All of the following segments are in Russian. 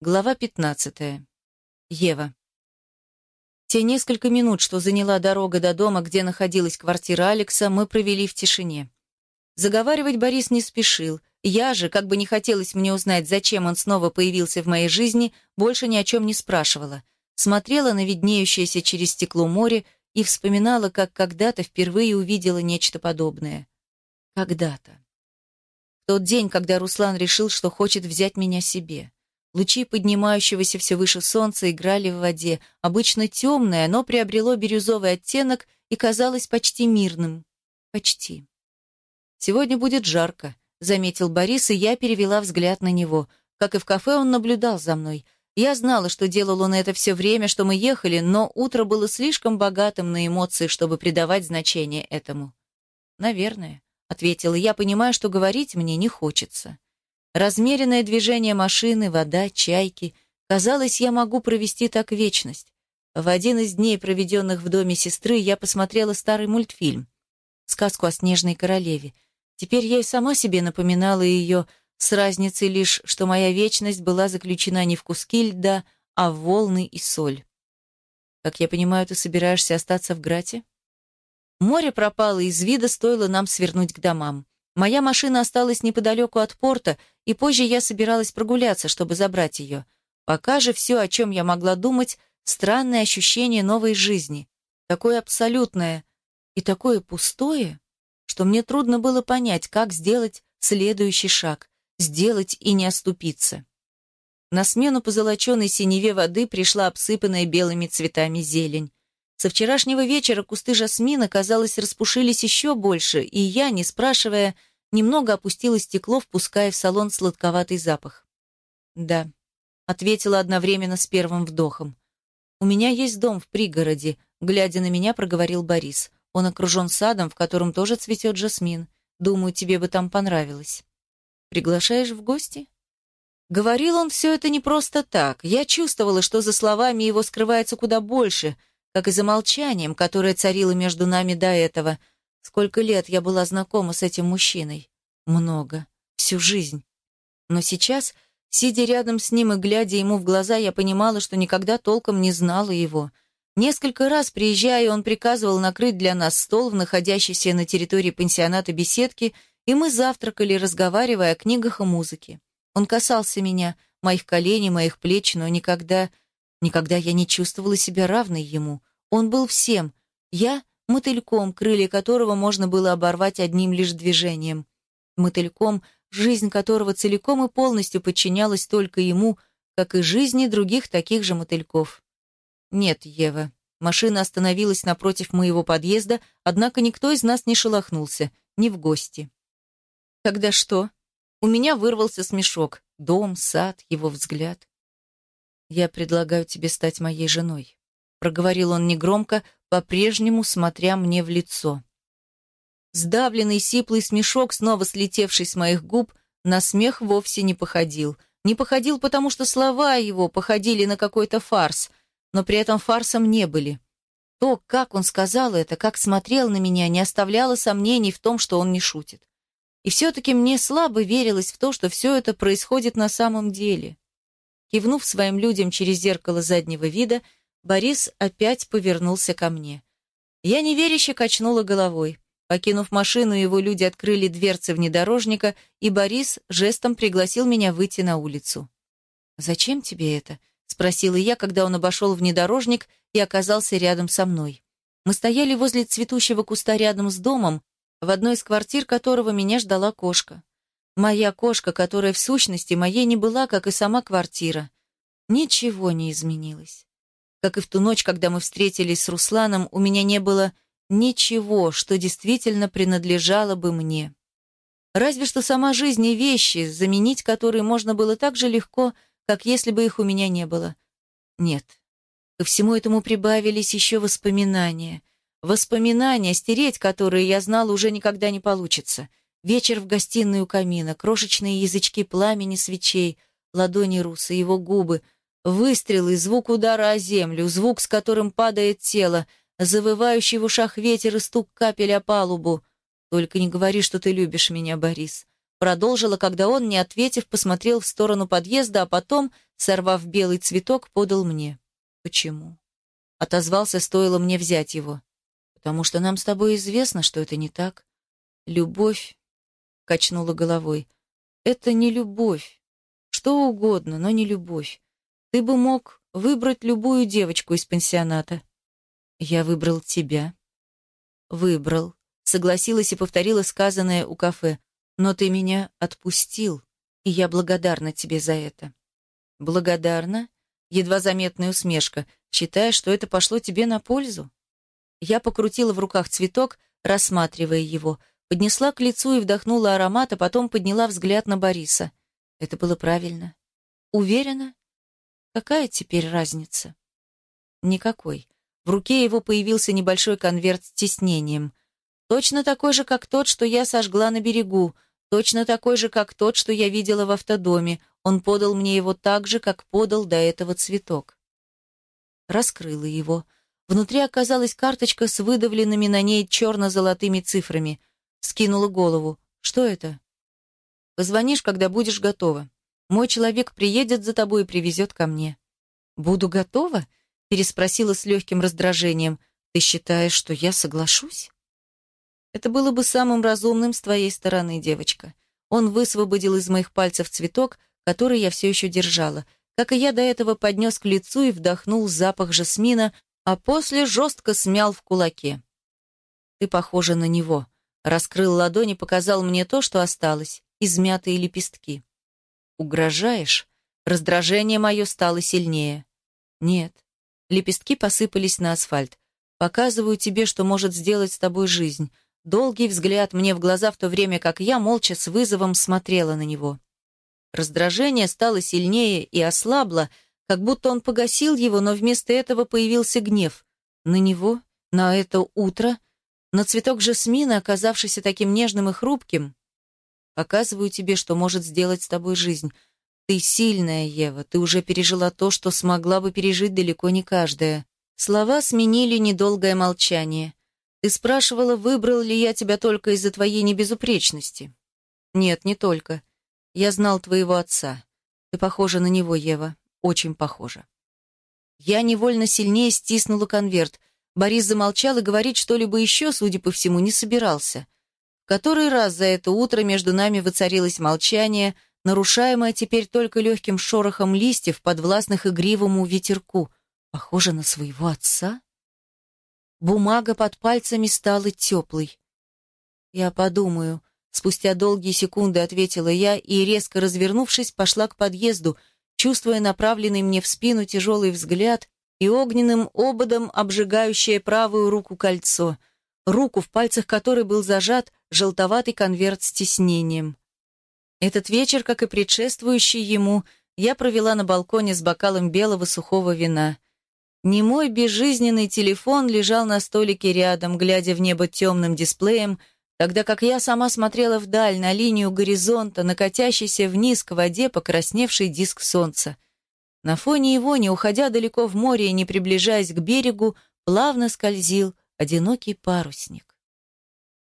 Глава 15. Ева. Те несколько минут, что заняла дорога до дома, где находилась квартира Алекса, мы провели в тишине. Заговаривать Борис не спешил. Я же, как бы не хотелось мне узнать, зачем он снова появился в моей жизни, больше ни о чем не спрашивала. Смотрела на виднеющееся через стекло море и вспоминала, как когда-то впервые увидела нечто подобное. Когда-то. Тот день, когда Руслан решил, что хочет взять меня себе. Лучи поднимающегося все выше солнца играли в воде, обычно темное, но приобрело бирюзовый оттенок и казалось почти мирным. Почти. «Сегодня будет жарко», — заметил Борис, и я перевела взгляд на него. Как и в кафе, он наблюдал за мной. Я знала, что делал он это все время, что мы ехали, но утро было слишком богатым на эмоции, чтобы придавать значение этому. «Наверное», — ответила я, понимая, что говорить мне не хочется. Размеренное движение машины, вода, чайки. Казалось, я могу провести так вечность. В один из дней, проведенных в доме сестры, я посмотрела старый мультфильм. Сказку о снежной королеве. Теперь я и сама себе напоминала ее с разницей лишь, что моя вечность была заключена не в куски льда, а в волны и соль. Как я понимаю, ты собираешься остаться в Грате? Море пропало из вида, стоило нам свернуть к домам. Моя машина осталась неподалеку от порта, и позже я собиралась прогуляться, чтобы забрать ее. Пока же все, о чем я могла думать, странное ощущение новой жизни. Такое абсолютное и такое пустое, что мне трудно было понять, как сделать следующий шаг, сделать и не оступиться. На смену позолоченной синеве воды пришла обсыпанная белыми цветами зелень. Со вчерашнего вечера кусты жасмина, казалось, распушились еще больше, и я, не спрашивая, немного опустила стекло, впуская в салон сладковатый запах. «Да», — ответила одновременно с первым вдохом. «У меня есть дом в пригороде», — глядя на меня, проговорил Борис. «Он окружен садом, в котором тоже цветет жасмин. Думаю, тебе бы там понравилось». «Приглашаешь в гости?» Говорил он все это не просто так. Я чувствовала, что за словами его скрывается куда больше — как и за молчанием, которое царило между нами до этого. Сколько лет я была знакома с этим мужчиной? Много. Всю жизнь. Но сейчас, сидя рядом с ним и глядя ему в глаза, я понимала, что никогда толком не знала его. Несколько раз, приезжая, он приказывал накрыть для нас стол в находящейся на территории пансионата беседки, и мы завтракали, разговаривая о книгах и музыке. Он касался меня, моих коленей, моих плеч, но никогда Никогда я не чувствовала себя равной ему. Он был всем. Я — мотыльком, крылья которого можно было оборвать одним лишь движением. Мотыльком, жизнь которого целиком и полностью подчинялась только ему, как и жизни других таких же мотыльков. «Нет, Ева». Машина остановилась напротив моего подъезда, однако никто из нас не шелохнулся, ни в гости. «Тогда что?» У меня вырвался смешок. Дом, сад, его взгляд. «Я предлагаю тебе стать моей женой», — проговорил он негромко, по-прежнему смотря мне в лицо. Сдавленный сиплый смешок, снова слетевший с моих губ, на смех вовсе не походил. Не походил, потому что слова его походили на какой-то фарс, но при этом фарсом не были. То, как он сказал это, как смотрел на меня, не оставляло сомнений в том, что он не шутит. И все-таки мне слабо верилось в то, что все это происходит на самом деле. Кивнув своим людям через зеркало заднего вида, Борис опять повернулся ко мне. Я неверяще качнула головой. Покинув машину, его люди открыли дверцы внедорожника, и Борис жестом пригласил меня выйти на улицу. «Зачем тебе это?» — спросила я, когда он обошел внедорожник и оказался рядом со мной. Мы стояли возле цветущего куста рядом с домом, в одной из квартир которого меня ждала кошка. Моя кошка, которая в сущности моей не была, как и сама квартира. Ничего не изменилось. Как и в ту ночь, когда мы встретились с Русланом, у меня не было ничего, что действительно принадлежало бы мне. Разве что сама жизнь и вещи, заменить которые можно было так же легко, как если бы их у меня не было. Нет. Ко всему этому прибавились еще воспоминания. Воспоминания, стереть которые я знала уже никогда не получится. Вечер в гостиной у камина, крошечные язычки пламени свечей, ладони Руса, его губы, выстрелы, звук удара о землю, звук, с которым падает тело, завывающий в ушах ветер и стук капель о палубу. Только не говори, что ты любишь меня, Борис. продолжила, когда он, не ответив, посмотрел в сторону подъезда, а потом, сорвав белый цветок, подал мне. Почему? Отозвался, стоило мне взять его. Потому что нам с тобой известно, что это не так. Любовь, качнула головой. Это не любовь. Что угодно, но не любовь. Ты бы мог выбрать любую девочку из пансионата. Я выбрал тебя. Выбрал. Согласилась и повторила сказанное у кафе. Но ты меня отпустил, и я благодарна тебе за это. Благодарна? Едва заметная усмешка, считая, что это пошло тебе на пользу. Я покрутила в руках цветок, рассматривая его, поднесла к лицу и вдохнула аромат, а потом подняла взгляд на Бориса. Это было правильно. Уверена? Какая теперь разница? Никакой. В руке его появился небольшой конверт с тиснением. Точно такой же, как тот, что я сожгла на берегу, точно такой же, как тот, что я видела в автодоме. Он подал мне его так же, как подал до этого цветок. Раскрыла его. Внутри оказалась карточка с выдавленными на ней черно-золотыми цифрами. Скинула голову. Что это? Позвонишь, когда будешь готова. Мой человек приедет за тобой и привезет ко мне. Буду готова? Переспросила с легким раздражением. Ты считаешь, что я соглашусь? Это было бы самым разумным с твоей стороны, девочка. Он высвободил из моих пальцев цветок, который я все еще держала. Как и я до этого поднес к лицу и вдохнул запах жасмина, а после жестко смял в кулаке. Ты похожа на него. Раскрыл ладони, показал мне то, что осталось, измятые лепестки. Угрожаешь? Раздражение мое стало сильнее. Нет. Лепестки посыпались на асфальт. Показываю тебе, что может сделать с тобой жизнь. Долгий взгляд мне в глаза в то время, как я молча с вызовом смотрела на него. Раздражение стало сильнее и ослабло, как будто он погасил его, но вместо этого появился гнев. На него, на это утро, на цветок жасмина, оказавшийся таким нежным и хрупким. Показываю тебе, что может сделать с тобой жизнь. Ты сильная, Ева, ты уже пережила то, что смогла бы пережить далеко не каждая. Слова сменили недолгое молчание. Ты спрашивала, выбрал ли я тебя только из-за твоей небезупречности. Нет, не только. Я знал твоего отца. Ты похожа на него, Ева, очень похожа. Я невольно сильнее стиснула конверт. Борис замолчал и говорить что-либо еще, судя по всему, не собирался. Который раз за это утро между нами воцарилось молчание, нарушаемое теперь только легким шорохом листьев, подвластных игривому ветерку. Похоже на своего отца? Бумага под пальцами стала теплой. «Я подумаю», — спустя долгие секунды ответила я и, резко развернувшись, пошла к подъезду, чувствуя направленный мне в спину тяжелый взгляд и огненным ободом обжигающее правую руку кольцо, руку, в пальцах которой был зажат желтоватый конверт с тиснением. Этот вечер, как и предшествующий ему, я провела на балконе с бокалом белого сухого вина — Немой безжизненный телефон лежал на столике рядом, глядя в небо темным дисплеем, тогда как я сама смотрела вдаль, на линию горизонта, на катящийся вниз к воде покрасневший диск солнца. На фоне его, не уходя далеко в море и не приближаясь к берегу, плавно скользил одинокий парусник.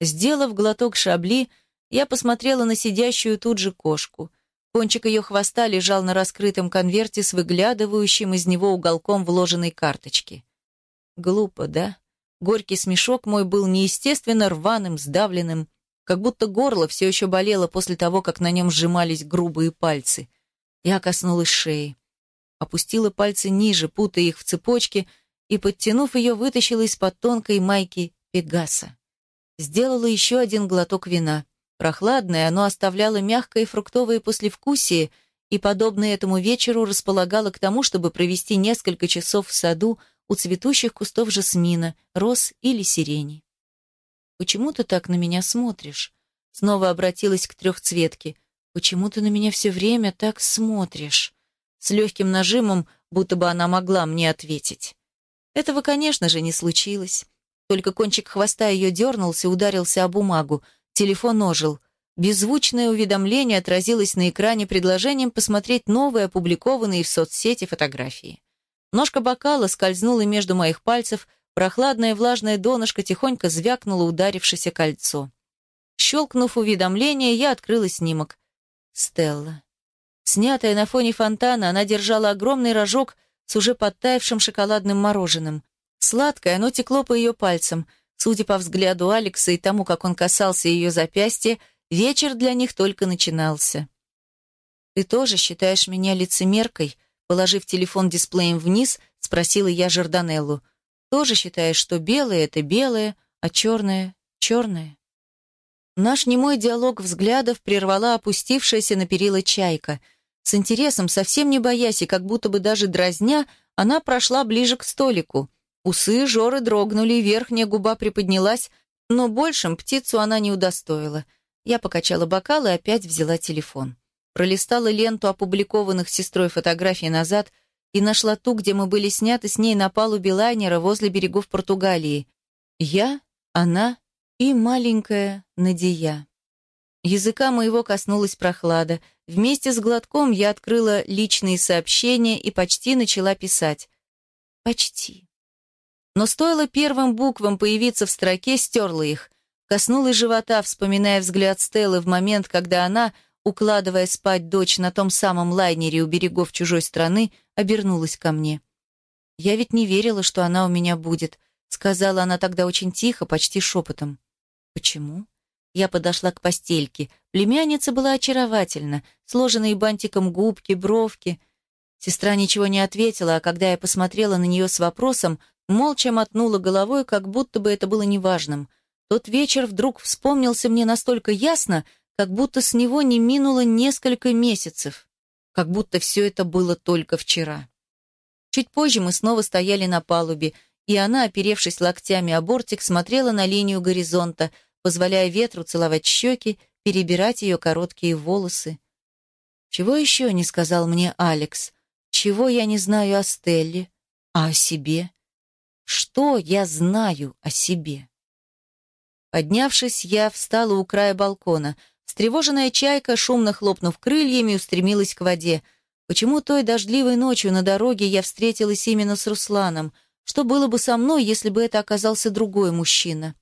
Сделав глоток шабли, я посмотрела на сидящую тут же кошку — Кончик ее хвоста лежал на раскрытом конверте с выглядывающим из него уголком вложенной карточки. Глупо, да? Горький смешок мой был неестественно рваным, сдавленным, как будто горло все еще болело после того, как на нем сжимались грубые пальцы. Я коснулась шеи. Опустила пальцы ниже, путая их в цепочке, и, подтянув ее, вытащила из-под тонкой майки Пегаса. Сделала еще один глоток вина. Прохладное, оно оставляло мягкое фруктовое послевкусие и, подобно этому вечеру, располагало к тому, чтобы провести несколько часов в саду у цветущих кустов жасмина, роз или сирени. «Почему ты так на меня смотришь?» Снова обратилась к трехцветке. «Почему ты на меня все время так смотришь?» С легким нажимом, будто бы она могла мне ответить. Этого, конечно же, не случилось. Только кончик хвоста ее дернулся, ударился о бумагу. Телефон ожил. Беззвучное уведомление отразилось на экране предложением посмотреть новые опубликованные в соцсети фотографии. Ножка бокала скользнула между моих пальцев, прохладное влажное донышко тихонько звякнуло ударившееся кольцо. Щелкнув уведомление, я открыла снимок. Стелла. Снятая на фоне фонтана, она держала огромный рожок с уже подтаявшим шоколадным мороженым. Сладкое, оно текло по ее пальцам. Судя по взгляду Алекса и тому, как он касался ее запястья, вечер для них только начинался. «Ты тоже считаешь меня лицемеркой?» Положив телефон дисплеем вниз, спросила я Жорданеллу. «Тоже считаешь, что белое — это белое, а черное — черное?» Наш немой диалог взглядов прервала опустившаяся на перила чайка. С интересом, совсем не боясь и как будто бы даже дразня, она прошла ближе к столику. Усы Жоры дрогнули, верхняя губа приподнялась, но большим птицу она не удостоила. Я покачала бокал и опять взяла телефон пролистала ленту опубликованных сестрой фотографий назад и нашла ту, где мы были сняты с ней на палубе лайнера возле берегов Португалии. Я, она и маленькая Надия. Языка моего коснулась прохлада. Вместе с глотком я открыла личные сообщения и почти начала писать. Почти. Но стоило первым буквам появиться в строке, стерла их. Коснулась живота, вспоминая взгляд Стеллы в момент, когда она, укладывая спать дочь на том самом лайнере у берегов чужой страны, обернулась ко мне. «Я ведь не верила, что она у меня будет», — сказала она тогда очень тихо, почти шепотом. «Почему?» Я подошла к постельке. Племянница была очаровательна, сложенные бантиком губки, бровки. Сестра ничего не ответила, а когда я посмотрела на нее с вопросом, молча мотнула головой, как будто бы это было неважным. Тот вечер вдруг вспомнился мне настолько ясно, как будто с него не минуло несколько месяцев, как будто все это было только вчера. Чуть позже мы снова стояли на палубе, и она, оперевшись локтями о бортик, смотрела на линию горизонта, позволяя ветру целовать щеки, перебирать ее короткие волосы. «Чего еще не сказал мне Алекс? Чего я не знаю о Стелле? А о себе? Что я знаю о себе?» Поднявшись, я встала у края балкона — Встревоженная чайка, шумно хлопнув крыльями, устремилась к воде. Почему той дождливой ночью на дороге я встретилась именно с Русланом? Что было бы со мной, если бы это оказался другой мужчина?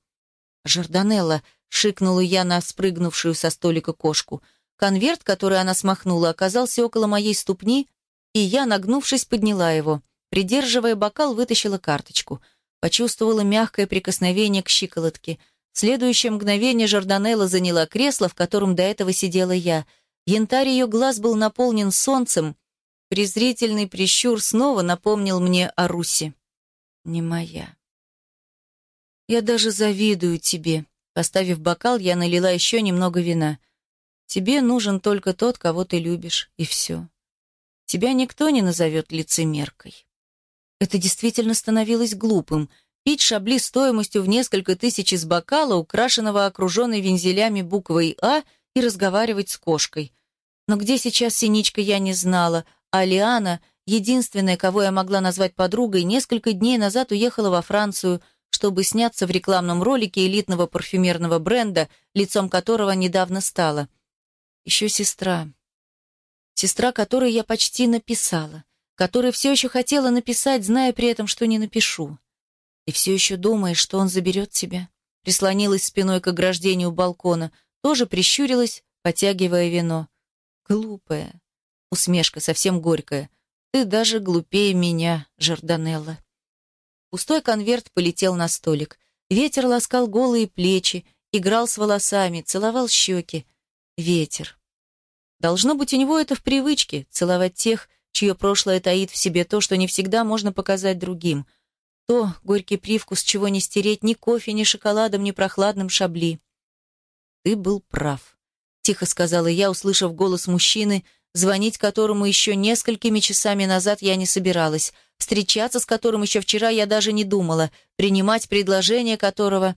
«Жорданелла», — шикнула я на спрыгнувшую со столика кошку. Конверт, который она смахнула, оказался около моей ступни, и я, нагнувшись, подняла его. Придерживая бокал, вытащила карточку. Почувствовала мягкое прикосновение к щиколотке — в следующее мгновение Жорданелла заняла кресло, в котором до этого сидела я. Янтарь ее глаз был наполнен солнцем. Презрительный прищур снова напомнил мне о Руси. «Не моя». «Я даже завидую тебе». Поставив бокал, я налила еще немного вина. «Тебе нужен только тот, кого ты любишь, и все. Тебя никто не назовет лицемеркой». Это действительно становилось глупым — пить шабли стоимостью в несколько тысяч из бокала, украшенного окруженной вензелями буквой «А», и разговаривать с кошкой. Но где сейчас Синичка, я не знала, а Лиана, единственная, кого я могла назвать подругой, несколько дней назад уехала во Францию, чтобы сняться в рекламном ролике элитного парфюмерного бренда, лицом которого недавно стала. Еще сестра. Сестра, которой я почти написала, которой все еще хотела написать, зная при этом, что не напишу. И все еще думаешь, что он заберет тебя?» Прислонилась спиной к ограждению балкона, тоже прищурилась, потягивая вино. «Глупая». Усмешка совсем горькая. «Ты даже глупее меня, Жорданелла». Пустой конверт полетел на столик. Ветер ласкал голые плечи, играл с волосами, целовал щеки. Ветер. Должно быть, у него это в привычке — целовать тех, чье прошлое таит в себе то, что не всегда можно показать другим — то горький привкус, чего не стереть ни кофе, ни шоколадом, ни прохладным шабли. «Ты был прав», — тихо сказала я, услышав голос мужчины, звонить которому еще несколькими часами назад я не собиралась, встречаться с которым еще вчера я даже не думала, принимать предложение которого...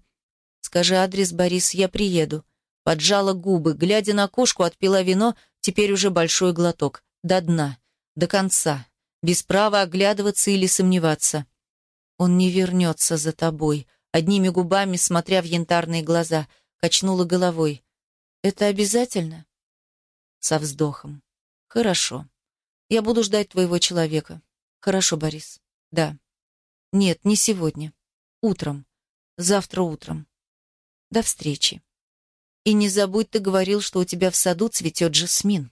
«Скажи адрес, Борис, я приеду». Поджала губы, глядя на кошку, отпила вино, теперь уже большой глоток. До дна, до конца, без права оглядываться или сомневаться. Он не вернется за тобой. Одними губами, смотря в янтарные глаза, качнула головой. Это обязательно? Со вздохом. Хорошо. Я буду ждать твоего человека. Хорошо, Борис. Да. Нет, не сегодня. Утром. Завтра утром. До встречи. И не забудь, ты говорил, что у тебя в саду цветет жасмин.